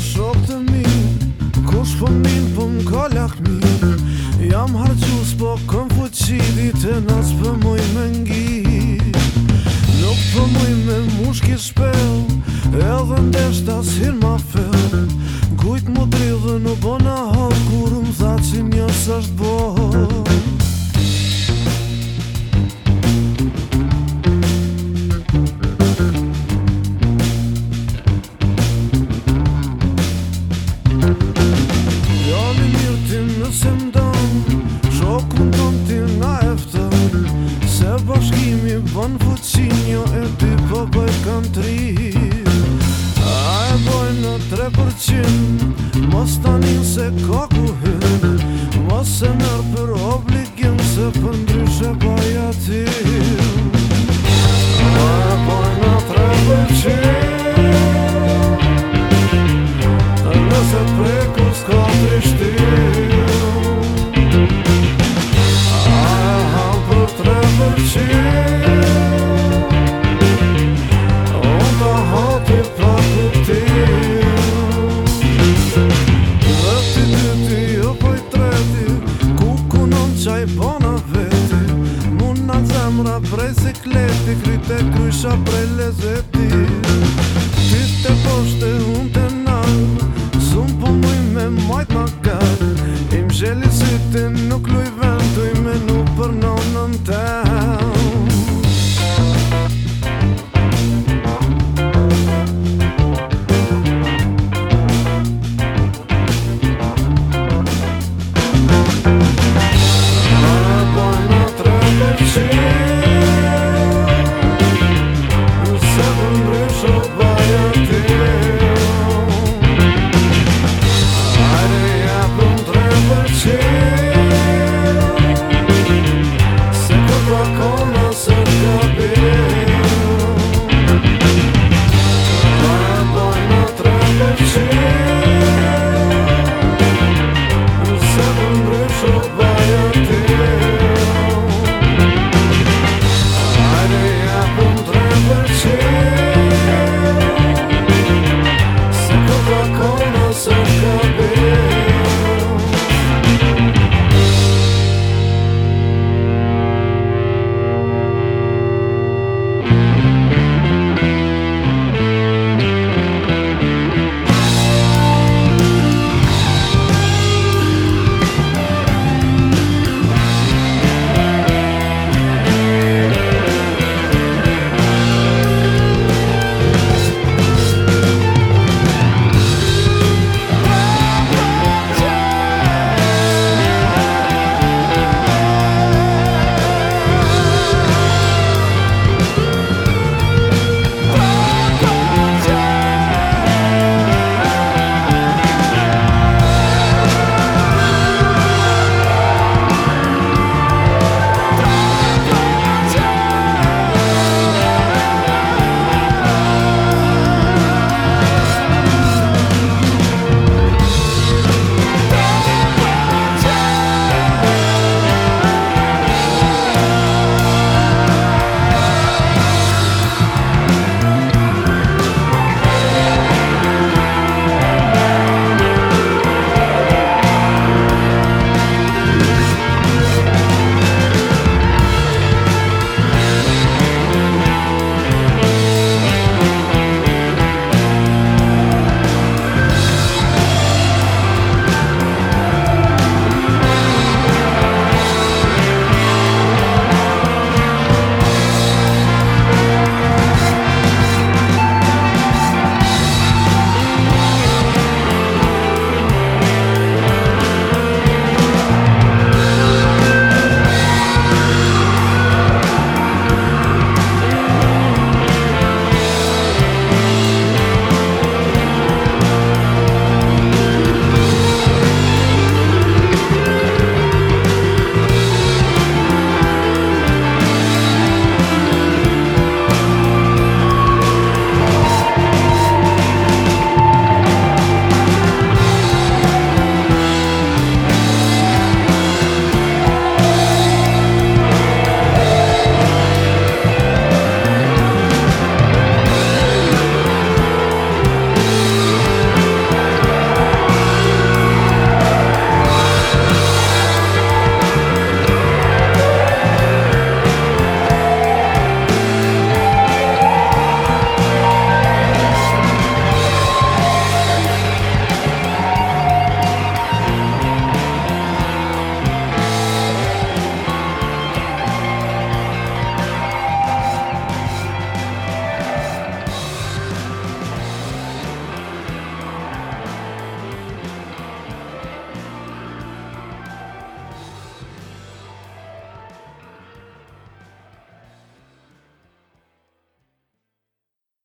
shok të mirë Kush po minë po më kallak mirë Jam harqus po këm fëqidi Të nësë për muj me ngi Nuk për muj me mushki shpel Edhe ndesh të asir ma fel Kujt më dridhë në bona hal Kur më tha që njës është bohë Dhe se m'donë, shok ti na eftër Se bashkimi bën fuqinjo e ti po kanë tri A e bojnë tre mos të se kaku hërë Mos e nërë për se përndrysh e bëja Unë ta hoti për të tiju Për të tiju të ju për të tiju Kukunon qaj për në veti Muna në zemra le zetit Tiste poshte unë të nalë Sunë për mujme majtë në galë Imë gjelisitin nuk lu